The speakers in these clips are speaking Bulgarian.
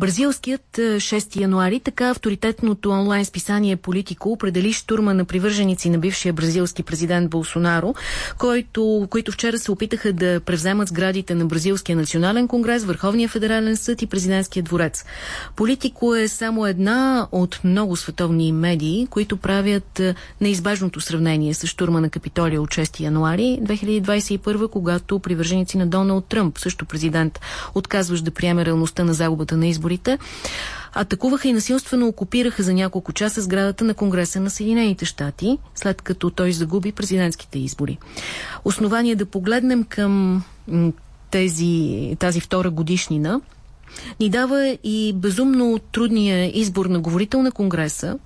Бразилският 6 януари, така авторитетното онлайн списание Политико определи штурма на привърженици на бившия бразилски президент Болсонаро, който, които вчера се опитаха да превземат сградите на Бразилския национален конгрес, Върховния федерален съд и президентския дворец. Политико е само една от много световни медии, които правят неизбежното сравнение с штурма на Капитолия от 6 януари 2021, когато привърженици на Доналд Тръмп, също президент, отказваш да приеме реалността на загубата на изборите, атакуваха и насилствено окупираха за няколко часа сградата на Конгреса на Съединените щати, след като той загуби президентските избори. Основание да погледнем към тези, тази втора годишнина ни дава и безумно трудния избор на говорител на Конгреса,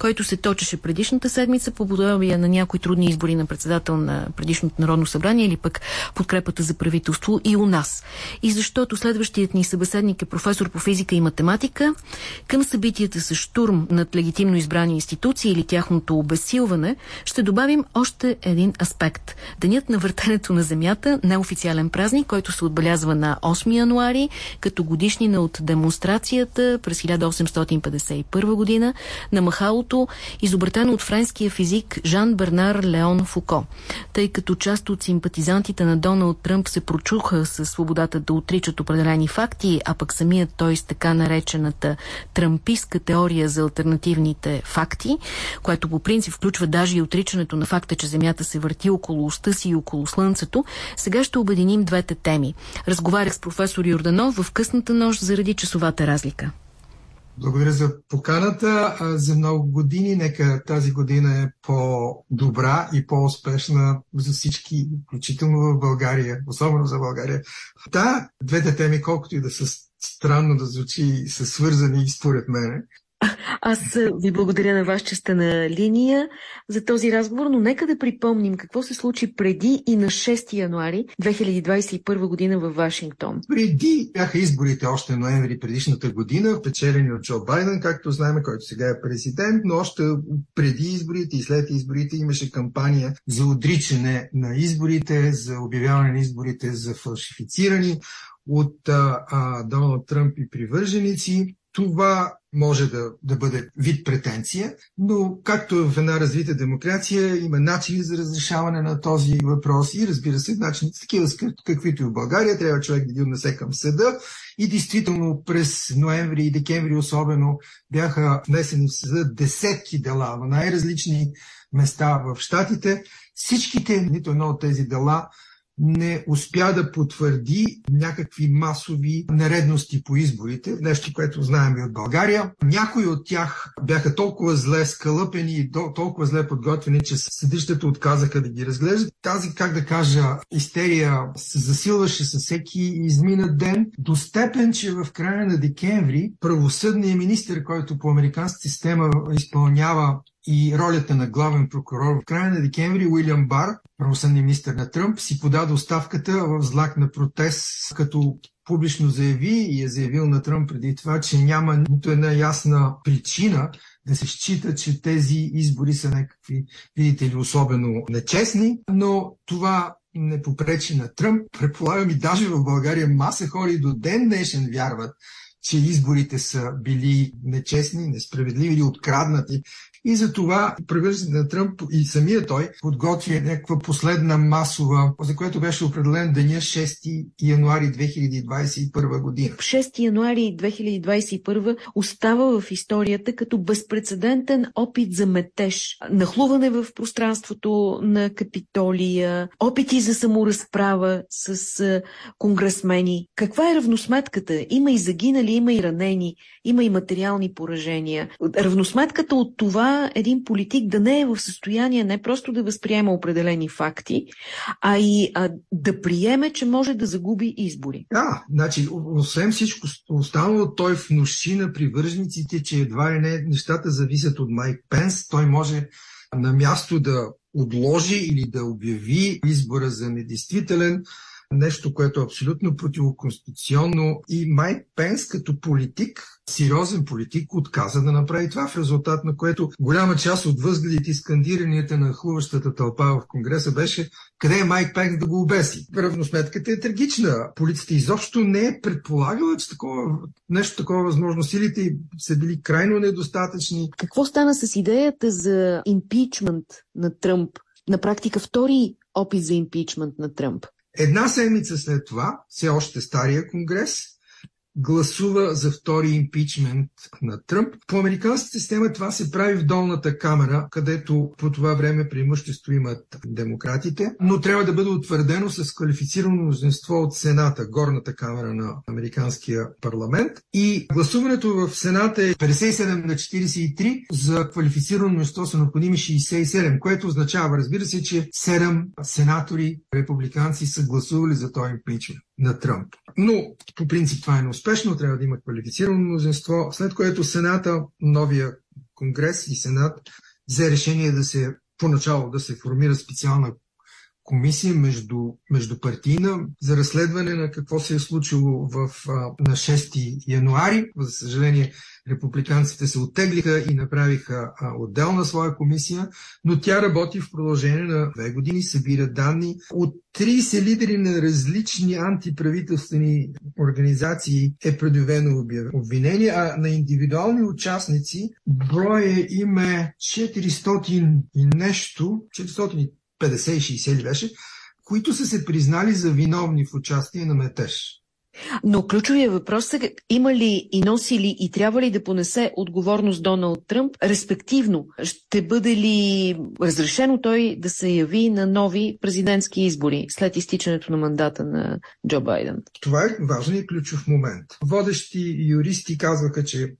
който се точеше предишната седмица по подобие на някои трудни избори на председател на предишното Народно събрание или пък подкрепата за правителство и у нас. И защото следващият ни събеседник е професор по физика и математика, към събитията с штурм над легитимно избрани институции или тяхното обесилване, ще добавим още един аспект. Денят на въртенето на Земята, неофициален празник, който се отбелязва на 8 януари, като годишнина от демонстрацията през 1851 година на Махало началото, изобретено от френския физик Жан Бернар Леон Фуко. Тъй като част от симпатизантите на Доналд Тръмп се прочуха със свободата да отричат определени факти, а пък самият той с така наречената тръмпистка теория за альтернативните факти, което по принцип включва даже и отричането на факта, че Земята се върти около уста си и около Слънцето, сега ще обединим двете теми. Разговарях с професор Йорданов в късната нощ заради часовата разлика. Благодаря за поканата. За много години, нека тази година е по-добра и по-успешна за всички, включително в България, особено за България. Да, двете теми, колкото и да са странно да звучи, са свързани според мен. Аз ви благодаря на вас, че сте на линия за този разговор, но нека да припомним какво се случи преди и на 6 януари 2021 година в Вашингтон. Преди бяха изборите още ноември предишната година, печелени от Джо Байден, както знаем, който сега е президент, но още преди изборите и след изборите имаше кампания за отричане на изборите, за обявяване на изборите за фалшифицирани от а, а, Доналд Тръмп и привърженици. Това може да, да бъде вид претенция, но както в една развита демокрация има начини за разрешаване на този въпрос и разбира се, начини такива каквито и в България, трябва човек да ги отнесе към съда и действително през ноември и декември особено бяха внесени в съда десетки дела в най-различни места в Штатите. Всичките, нито едно от тези дела не успя да потвърди някакви масови нередности по изборите, нещо, което знаем и от България. Някои от тях бяха толкова зле скалъпени и толкова зле подготвени, че съдищата отказаха да ги разглеждат. Тази, как да кажа, истерия се засилваше със всеки изминат ден, до степен, че в края на декември правосъдният министр, който по американската система изпълнява и ролята на главен прокурор. В края на декември Уилям Бар, правосъдния министр на Тръмп, си подаде оставката в знак на протест, като публично заяви и е заявил на Тръмп преди това, че няма нито една ясна причина да се счита, че тези избори са някакви, видите ли, особено нечестни, но това не попречи на Тръмп. Предполагам и даже в България маса хора до ден днешен вярват, че изборите са били нечестни, несправедливи или откраднати. И за това правителството на Тръмп и самия той подготви някаква последна масова, за което беше определен деня 6 януари 2021 година. 6 януари 2021 остава в историята като безпредседентен опит за метеж, нахлуване в пространството на Капитолия, опити за саморазправа с конгресмени. Каква е равносметката? Има и загинали, има и ранени, има и материални поражения. Равносметката от това един политик да не е в състояние не просто да възприема определени факти, а и а, да приеме, че може да загуби избори. Да, значи, освен всичко останало, той внуши на привържениците, че едва ли не нещата зависят от Майк Пенс. Той може на място да отложи или да обяви избора за недействителен, нещо, което е абсолютно противоконституционно и Майк Пенс като политик сериозен политик отказа да направи това, в резултат на което голяма част от възгледите и скандиранията на хлуващата тълпа в Конгреса беше къде е Майк Пенс да го обеси. Равносметката е трагична. Полицията изобщо не е предполагала, че такова, нещо такова възможно. Силите са били крайно недостатъчни. Какво стана с идеята за импичмент на Тръмп? На практика втори опит за импичмент на Тръмп. Една седмица след това, все още стария конгрес, гласува за втори импичмент на Тръмп. По американската система това се прави в долната камера, където по това време преимущество имат демократите, но трябва да бъде утвърдено с квалифицирано мнозинство от Сената, горната камера на американския парламент. И гласуването в Сената е 57 на 43, за квалифицирано мнозинство са необходими 67, което означава, разбира се, че 7 сенатори републиканци са гласували за този импичмент на Тръмп. Но по принцип това е неуспешно, трябва да има квалифицирано мнозинство, след което Сената, новия Конгрес и Сенат взе решение да се поначало да се формира специална комисия между, междупартийна за разследване на какво се е случило в, а, на 6 януари. За съжаление, републиканците се оттеглиха и направиха а, отделна своя комисия, но тя работи в продължение на две години, събира данни от 30 лидери на различни антиправителствени организации е предявено обвинение, а на индивидуални участници броя им е 400 и нещо, 450-60 ли беше, които са се признали за виновни в участие на метеж. Но ключовия въпрос е има ли и носи ли и трябва ли да понесе отговорност Доналд Тръмп, респективно ще бъде ли разрешено той да се яви на нови президентски избори след изтичането на мандата на Джо Байден? Това е важен и ключов момент. Водещи юристи казваха, че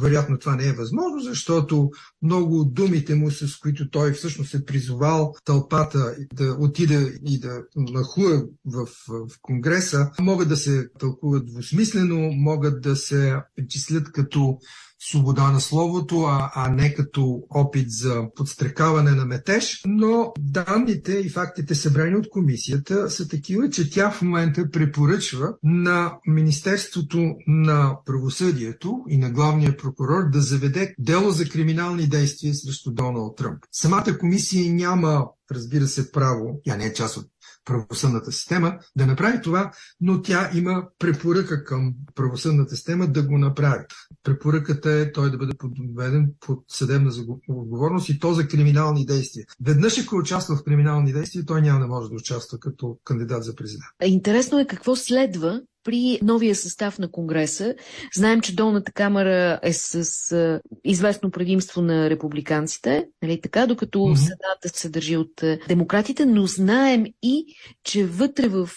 вероятно това не е възможно, защото много от думите му, с които той всъщност е призовал тълпата да отиде и да нахуе в, в Конгреса, могат да се тълкуват двусмислено, могат да се причислят като свобода на словото, а, а не като опит за подстрекаване на метеж, но данните и фактите събрани от комисията са такива, че тя в момента препоръчва на Министерството на правосъдието и на главния прокурор да заведе дело за криминални действия срещу Доналд Тръмп. Самата комисия няма разбира се, право, тя не е част от правосъдната система, да направи това, но тя има препоръка към правосъдната система да го направи. Препоръката е той да бъде подведен под съдебна отговорност и то за криминални действия. Веднъж ако участва в криминални действия, той няма да може да участва като кандидат за президент. Интересно е какво следва при новия състав на Конгреса. Знаем, че долната камера е с известно предимство на републиканците, нали така, докато mm-hmm. Сената се държи от демократите, но знаем и, че вътре в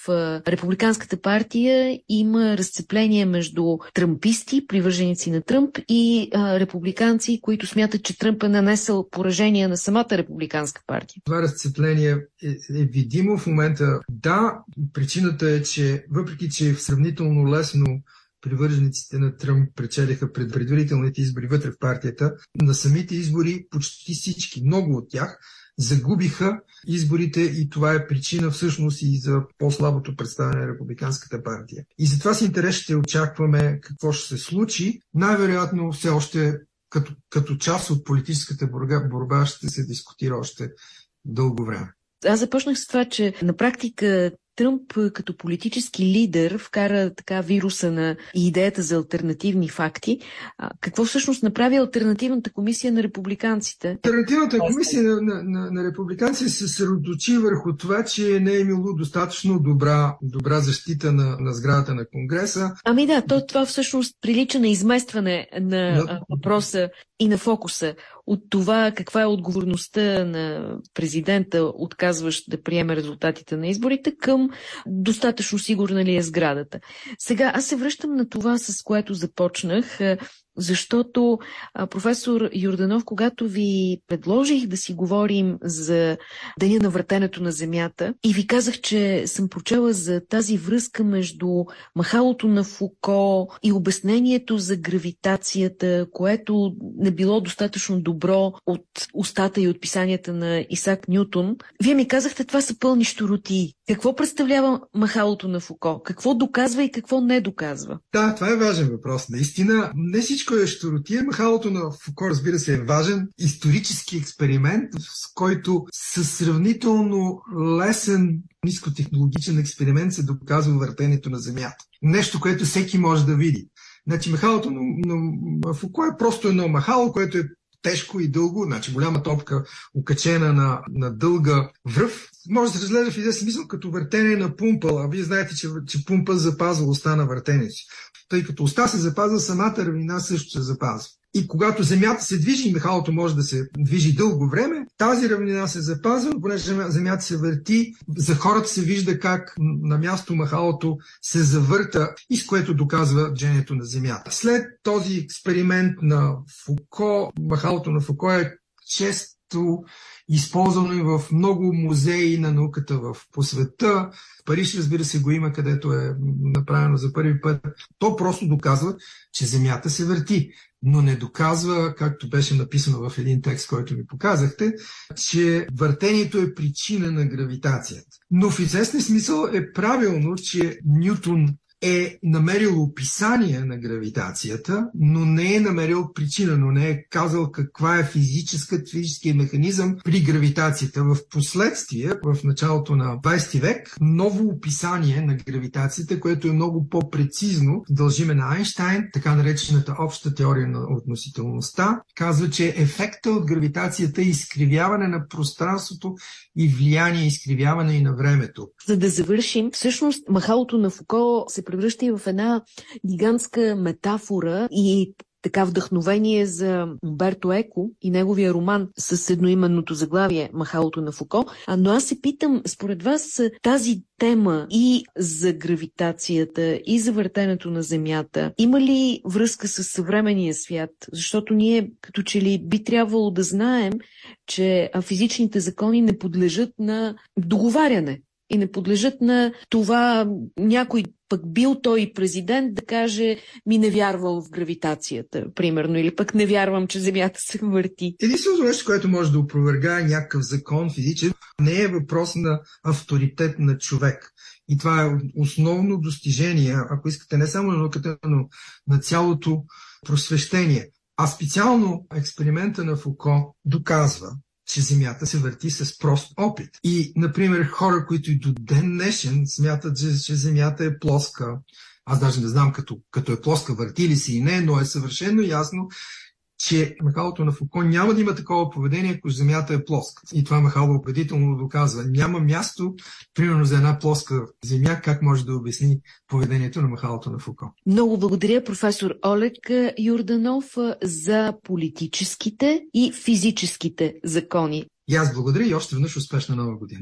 републиканската партия има разцепление между тръмписти, привърженици на Тръмп и а, републиканци, които смятат, че Тръмп е нанесъл поражение на самата републиканска партия. Това разцепление е, е видимо в момента. Да, причината е, че въпреки, че в сравнително лесно привържениците на Тръмп пречелиха пред предварителните избори вътре в партията. На самите избори почти всички, много от тях, загубиха изборите и това е причина всъщност и за по-слабото представяне на Републиканската партия. И затова с интерес ще очакваме какво ще се случи. Най-вероятно все още като, като част от политическата борба, борба ще се дискутира още дълго време. Аз започнах с това, че на практика Тръмп като политически лидер вкара така вируса на идеята за альтернативни факти. А, какво всъщност направи альтернативната комисия на републиканците? Альтернативната комисия на, на, на, на републиканците се съсредоточи върху това, че не е имало достатъчно добра, добра защита на, на сградата на Конгреса. Ами да, то, това всъщност прилича на изместване на но... въпроса и на фокуса от това каква е отговорността на президента, отказващ да приеме резултатите на изборите, към достатъчно сигурна ли е сградата. Сега аз се връщам на това, с което започнах. Защото а, професор Юрданов, когато ви предложих да си говорим за Деня на въртенето на Земята и ви казах, че съм прочела за тази връзка между махалото на Фуко и обяснението за гравитацията, което не било достатъчно добро от устата и от писанията на Исак Нютон, вие ми казахте, това са пълни щуроти. Какво представлява махалото на Фуко? Какво доказва и какво не доказва? Да, това е важен въпрос. Наистина, не всичко е щуротия. Махалото на Фуко, разбира се, е важен исторически експеримент, с който със сравнително лесен нискотехнологичен експеримент се доказва въртенето на Земята. Нещо, което всеки може да види. Значи махалото на Фуко е просто едно махало, което е тежко и дълго, значи голяма топка, окачена на, на дълга връв, може да се разгледа в един смисъл като въртене на пумпа, а вие знаете, че, че пумпа запазва оста на въртенето си. Тъй като оста се запазва, самата равнина също се запазва. И когато Земята се движи и мехалото може да се движи дълго време, тази равнина се запазва, понеже Земята се върти, за хората се вижда как на място махалото се завърта и с което доказва движението на Земята. След този експеримент на Фуко, махалото на Фуко е често използвано и в много музеи на науката в, по света. Париж, разбира се, го има, където е направено за първи път. То просто доказва, че Земята се върти, но не доказва, както беше написано в един текст, който ви показахте, че въртението е причина на гравитацията. Но в известен смисъл е правилно, че Нютон е намерил описание на гравитацията, но не е намерил причина, но не е казал каква е физическа, физическия механизъм при гравитацията. В последствие, в началото на 20 век, ново описание на гравитацията, което е много по-прецизно, дължиме на Айнштайн, така наречената обща теория на относителността, казва, че ефекта от гравитацията е изкривяване на пространството и влияние, изкривяване и на времето. За да завършим, всъщност махалото на Фуко се превръща и в една гигантска метафора и така вдъхновение за Умберто Еко и неговия роман с едноименното заглавие Махалото на Фуко. Но аз се питам, според вас тази тема и за гравитацията, и за въртенето на Земята, има ли връзка с съвременния свят? Защото ние като че ли би трябвало да знаем, че физичните закони не подлежат на договаряне и не подлежат на това някой пък бил той президент да каже ми не вярвал в гравитацията, примерно, или пък не вярвам, че Земята се върти. Единственото нещо, което може да опровергае някакъв закон физичен, не е въпрос на авторитет на човек. И това е основно достижение, ако искате, не само на науката, но на цялото просвещение. А специално експеримента на Фуко доказва, че Земята се върти с прост опит. И, например, хора, които и до ден днешен смятат, че, Земята е плоска, аз даже не знам като, като е плоска, върти ли си и не, но е съвършено ясно, че махалото на Фуко няма да има такова поведение, ако Земята е плоска. И това махало убедително доказва. Няма място, примерно за една плоска Земя, как може да обясни поведението на махалото на Фуко. Много благодаря, професор Олег Юрданов, за политическите и физическите закони. И аз благодаря и още веднъж успешна нова година.